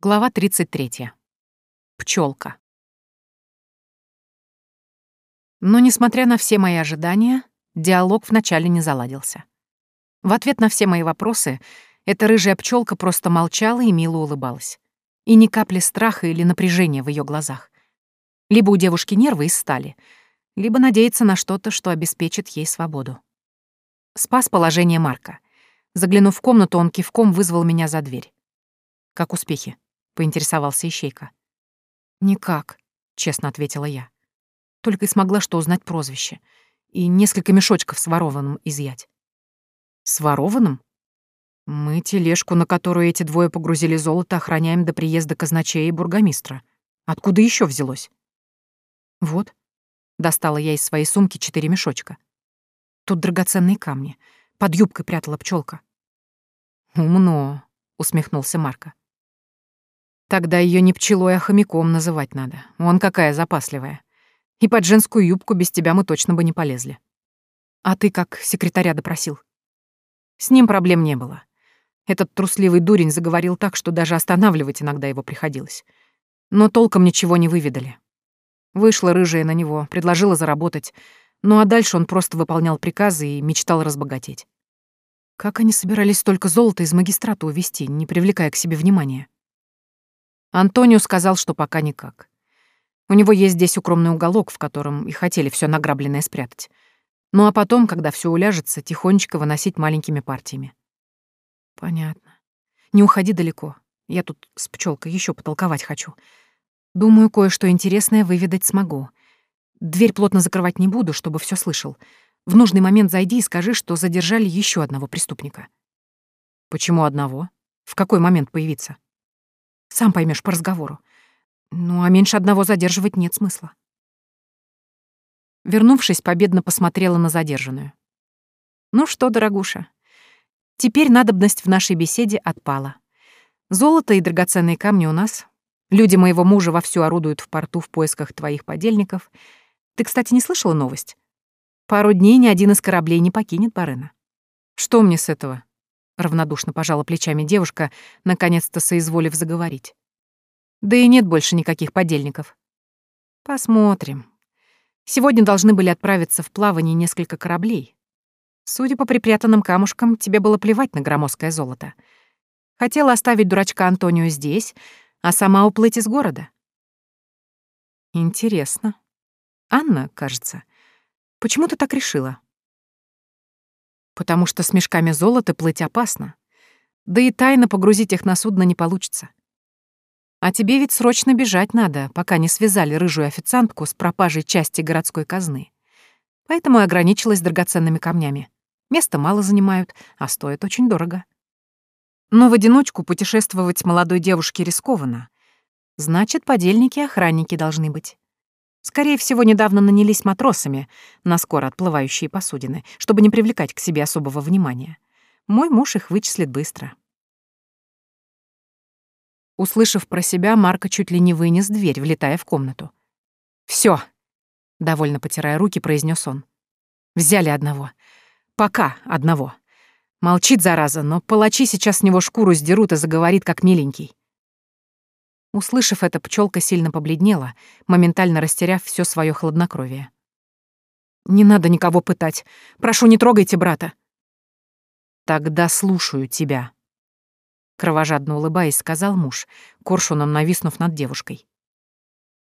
Глава 33. Пчелка. Но, несмотря на все мои ожидания, диалог вначале не заладился. В ответ на все мои вопросы эта рыжая пчелка просто молчала и мило улыбалась. И ни капли страха или напряжения в ее глазах. Либо у девушки нервы из стали, либо надеется на что-то, что обеспечит ей свободу. Спас положение Марка. Заглянув в комнату, он кивком вызвал меня за дверь. «Как успехи?» Поинтересовался Ищейка. «Никак», — честно ответила я. Только и смогла что узнать прозвище. И несколько мешочков с ворованным изъять. «С ворованным?» «Мы тележку, на которую эти двое погрузили золото, охраняем до приезда казначея и бургомистра. Откуда еще взялось?» «Вот», — достала я из своей сумки четыре мешочка. «Тут драгоценные камни. Под юбкой прятала пчелка. «Умно», — усмехнулся Марко. Тогда ее не пчелой, а хомяком называть надо. Вон какая запасливая. И под женскую юбку без тебя мы точно бы не полезли. А ты как секретаря допросил? С ним проблем не было. Этот трусливый дурень заговорил так, что даже останавливать иногда его приходилось. Но толком ничего не выведали. Вышла рыжая на него, предложила заработать. Ну а дальше он просто выполнял приказы и мечтал разбогатеть. Как они собирались столько золота из магистрата увезти, не привлекая к себе внимания? Антонио сказал, что пока никак. У него есть здесь укромный уголок, в котором и хотели все награбленное спрятать. Ну а потом, когда все уляжется, тихонечко выносить маленькими партиями. Понятно. Не уходи далеко. Я тут с пчелкой еще потолковать хочу. Думаю, кое-что интересное выведать смогу. Дверь плотно закрывать не буду, чтобы все слышал. В нужный момент зайди и скажи, что задержали еще одного преступника. Почему одного? В какой момент появиться? Сам поймешь по разговору. Ну, а меньше одного задерживать нет смысла. Вернувшись, победно посмотрела на задержанную. Ну что, дорогуша, теперь надобность в нашей беседе отпала. Золото и драгоценные камни у нас. Люди моего мужа вовсю орудуют в порту в поисках твоих подельников. Ты, кстати, не слышала новость? Пару дней ни один из кораблей не покинет Барына. Что мне с этого? Равнодушно пожала плечами девушка, наконец-то соизволив заговорить. Да и нет больше никаких подельников. Посмотрим. Сегодня должны были отправиться в плавание несколько кораблей. Судя по припрятанным камушкам, тебе было плевать на громоздкое золото. Хотела оставить дурачка Антонио здесь, а сама уплыть из города. Интересно. Анна, кажется. Почему ты так решила? Потому что с мешками золота плыть опасно. Да и тайно погрузить их на судно не получится. А тебе ведь срочно бежать надо, пока не связали рыжую официантку с пропажей части городской казны. Поэтому и ограничилась драгоценными камнями. Места мало занимают, а стоят очень дорого. Но в одиночку путешествовать молодой девушке рискованно. Значит, подельники и охранники должны быть. Скорее всего, недавно нанялись матросами на скоро отплывающие посудины, чтобы не привлекать к себе особого внимания. Мой муж их вычислит быстро. Услышав про себя, Марко чуть ли не вынес дверь, влетая в комнату. Все, довольно потирая руки, произнес он. «Взяли одного. Пока одного. Молчит, зараза, но палачи сейчас с него шкуру сдерут и заговорит, как миленький. Услышав это, пчелка сильно побледнела, моментально растеряв все свое хладнокровие. «Не надо никого пытать. Прошу, не трогайте брата». «Тогда слушаю тебя», — кровожадно улыбаясь, сказал муж, коршуном нависнув над девушкой.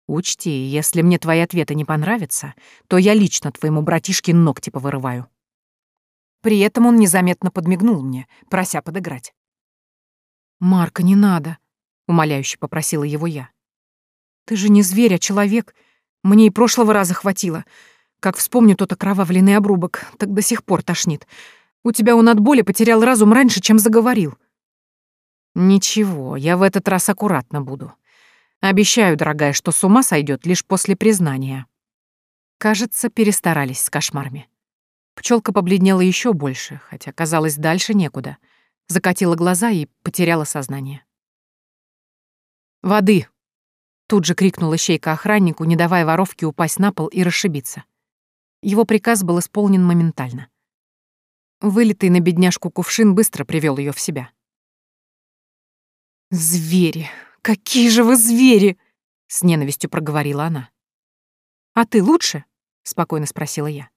«Учти, если мне твои ответы не понравятся, то я лично твоему братишке ногти повырываю». При этом он незаметно подмигнул мне, прося подыграть. «Марка, не надо», — умоляюще попросила его я. «Ты же не зверь, а человек. Мне и прошлого раза хватило. Как вспомню тот окровавленный обрубок, так до сих пор тошнит. У тебя он от боли потерял разум раньше, чем заговорил». «Ничего, я в этот раз аккуратно буду. Обещаю, дорогая, что с ума сойдет лишь после признания». Кажется, перестарались с кошмарами. Пчелка побледнела еще больше, хотя, казалось, дальше некуда. Закатила глаза и потеряла сознание. «Воды!» Тут же крикнула щейка охраннику, не давая воровке упасть на пол и расшибиться. Его приказ был исполнен моментально. Вылитый на бедняжку кувшин быстро привел ее в себя. «Звери! «Какие же вы звери!» — с ненавистью проговорила она. «А ты лучше?» — спокойно спросила я.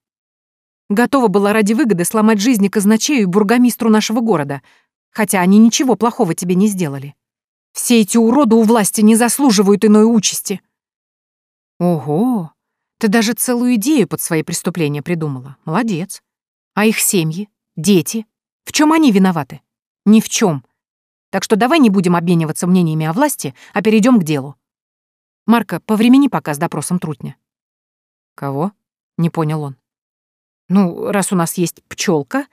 Готова была ради выгоды сломать жизни казначею и бургомистру нашего города, хотя они ничего плохого тебе не сделали. Все эти уроды у власти не заслуживают иной участи. Ого, ты даже целую идею под свои преступления придумала. Молодец. А их семьи, дети, в чем они виноваты? Ни в чем. Так что давай не будем обмениваться мнениями о власти, а перейдем к делу. Марка, повремени пока с допросом трутня. Кого? Не понял он. Ну, раз у нас есть пчелка,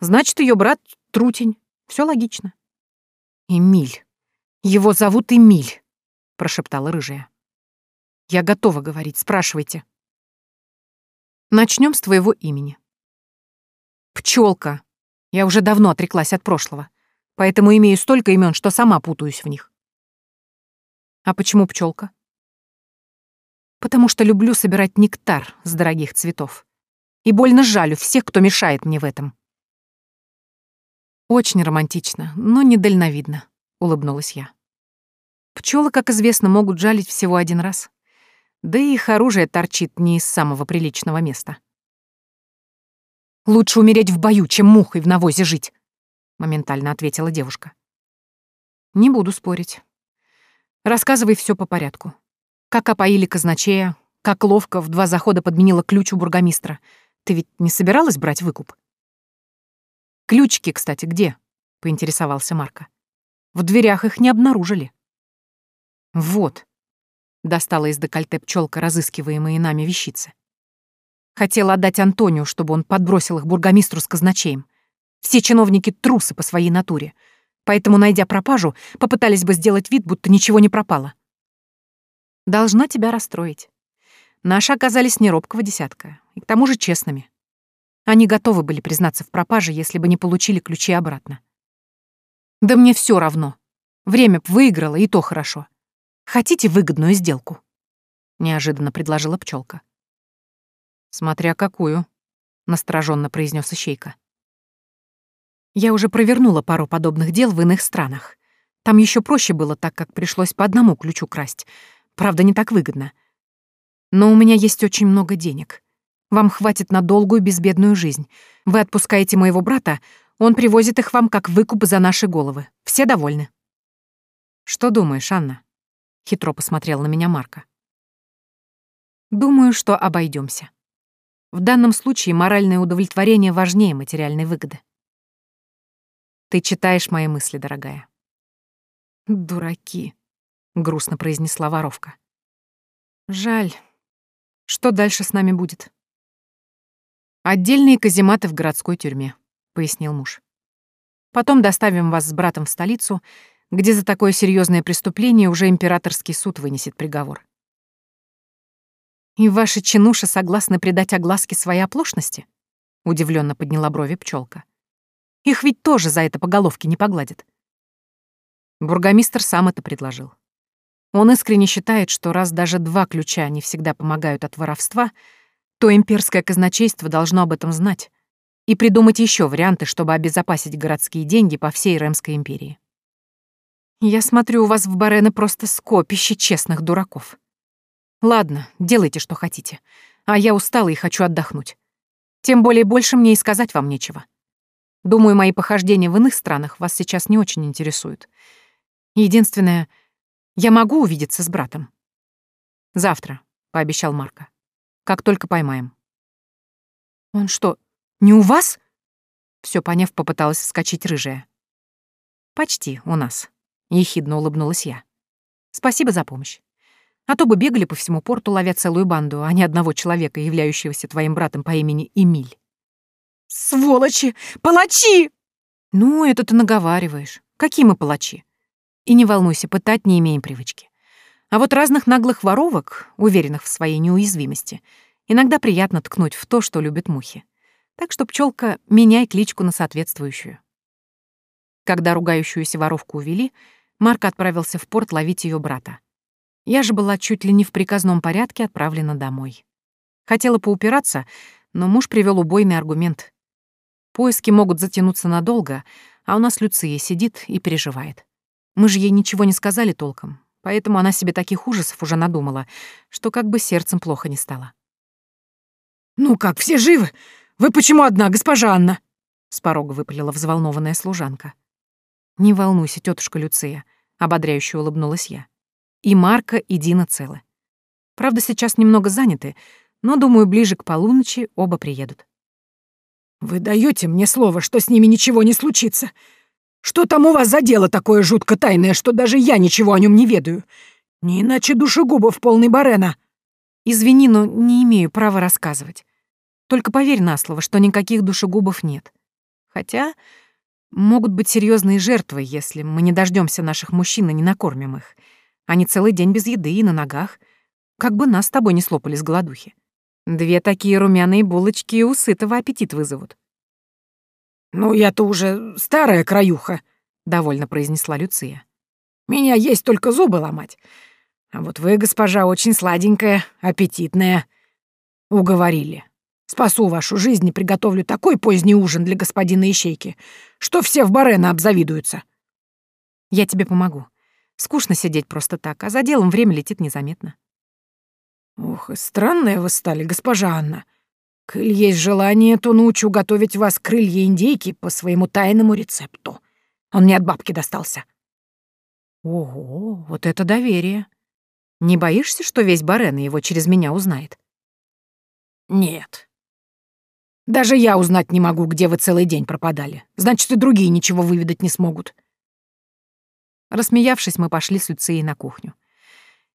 значит, ее брат Трутень. Все логично. Эмиль. Его зовут Эмиль, прошептала рыжая. Я готова говорить, спрашивайте. Начнем с твоего имени. Пчелка. Я уже давно отреклась от прошлого, поэтому имею столько имен, что сама путаюсь в них. А почему пчелка? Потому что люблю собирать нектар с дорогих цветов. И больно жалю всех, кто мешает мне в этом. Очень романтично, но недальновидно, улыбнулась я. Пчелы, как известно, могут жалить всего один раз. Да и их оружие торчит не из самого приличного места. «Лучше умереть в бою, чем мухой в навозе жить», — моментально ответила девушка. «Не буду спорить. Рассказывай все по порядку. Как опоили казначея, как ловко в два захода подменила ключ у бургомистра. Ты ведь не собиралась брать выкуп?» «Ключики, кстати, где?» — поинтересовался Марко. «В дверях их не обнаружили». «Вот», Достала из декольте пчелка разыскиваемые нами вещицы. Хотела отдать Антонию, чтобы он подбросил их бургомистру с казначеем. Все чиновники трусы по своей натуре, поэтому, найдя пропажу, попытались бы сделать вид, будто ничего не пропало. Должна тебя расстроить. Наши оказались не робкого десятка, и к тому же честными. Они готовы были признаться в пропаже, если бы не получили ключи обратно. Да мне все равно. Время б выиграло, и то хорошо. Хотите выгодную сделку?» — неожиданно предложила пчелка. «Смотря какую», — настороженно произнес Ищейка. «Я уже провернула пару подобных дел в иных странах. Там еще проще было, так как пришлось по одному ключу красть. Правда, не так выгодно. Но у меня есть очень много денег. Вам хватит на долгую безбедную жизнь. Вы отпускаете моего брата, он привозит их вам как выкуп за наши головы. Все довольны». «Что думаешь, Анна?» — хитро посмотрел на меня Марка. «Думаю, что обойдемся. В данном случае моральное удовлетворение важнее материальной выгоды. Ты читаешь мои мысли, дорогая». «Дураки», — грустно произнесла воровка. «Жаль. Что дальше с нами будет?» «Отдельные казематы в городской тюрьме», — пояснил муж. «Потом доставим вас с братом в столицу, где за такое серьезное преступление уже императорский суд вынесет приговор. «И ваши чинуши согласны придать огласке своей оплошности?» — удивленно подняла брови пчелка. «Их ведь тоже за это по головке не погладят». Бургомистр сам это предложил. Он искренне считает, что раз даже два ключа не всегда помогают от воровства, то имперское казначейство должно об этом знать и придумать еще варианты, чтобы обезопасить городские деньги по всей Ремской империи. Я смотрю, у вас в Барене просто скопище честных дураков. Ладно, делайте, что хотите. А я устала и хочу отдохнуть. Тем более больше мне и сказать вам нечего. Думаю, мои похождения в иных странах вас сейчас не очень интересуют. Единственное, я могу увидеться с братом. Завтра, — пообещал Марко. Как только поймаем. Он что, не у вас? Все поняв, попыталась вскочить рыжая. Почти у нас. Ехидно улыбнулась я. Спасибо за помощь. А то бы бегали по всему порту, ловя целую банду, а не одного человека, являющегося твоим братом по имени Эмиль. «Сволочи! Палачи!» «Ну, это ты наговариваешь. Какие мы палачи?» И не волнуйся, пытать не имеем привычки. А вот разных наглых воровок, уверенных в своей неуязвимости, иногда приятно ткнуть в то, что любят мухи. Так что, пчелка, меняй кличку на соответствующую. Когда ругающуюся воровку увели, Марк отправился в порт ловить ее брата. Я же была чуть ли не в приказном порядке отправлена домой. Хотела поупираться, но муж привел убойный аргумент. Поиски могут затянуться надолго, а у нас Люция сидит и переживает. Мы же ей ничего не сказали толком, поэтому она себе таких ужасов уже надумала, что как бы сердцем плохо не стало. «Ну как, все живы? Вы почему одна, госпожа Анна?» С порога выпалила взволнованная служанка. «Не волнуйся, тетушка Люция», — ободряюще улыбнулась я. «И Марка, и Дина целы. Правда, сейчас немного заняты, но, думаю, ближе к полуночи оба приедут». «Вы даете мне слово, что с ними ничего не случится? Что там у вас за дело такое жутко тайное, что даже я ничего о нем не ведаю? Не иначе душегубов полный барена». «Извини, но не имею права рассказывать. Только поверь на слово, что никаких душегубов нет. Хотя могут быть серьезные жертвы, если мы не дождемся наших мужчин и не накормим их. Они целый день без еды и на ногах. Как бы нас с тобой не слопали с голодухи. Две такие румяные булочки и у сытого аппетит вызовут. «Ну, я-то уже старая краюха», — довольно произнесла Люция. «Меня есть только зубы ломать. А вот вы, госпожа, очень сладенькая, аппетитная. Уговорили. Спасу вашу жизнь и приготовлю такой поздний ужин для господина Ищейки, что все в Барена обзавидуются. Я тебе помогу. Скучно сидеть просто так, а за делом время летит незаметно. Ох, и странная вы стали, госпожа Анна. Коль есть желание, то научу готовить вас крылья индейки по своему тайному рецепту. Он мне от бабки достался. Ого, вот это доверие. Не боишься, что весь Барен его через меня узнает? Нет, даже я узнать не могу, где вы целый день пропадали. Значит, и другие ничего выведать не смогут. Рассмеявшись, мы пошли с Люцией на кухню.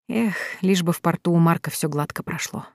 Эх, лишь бы в порту у Марка все гладко прошло.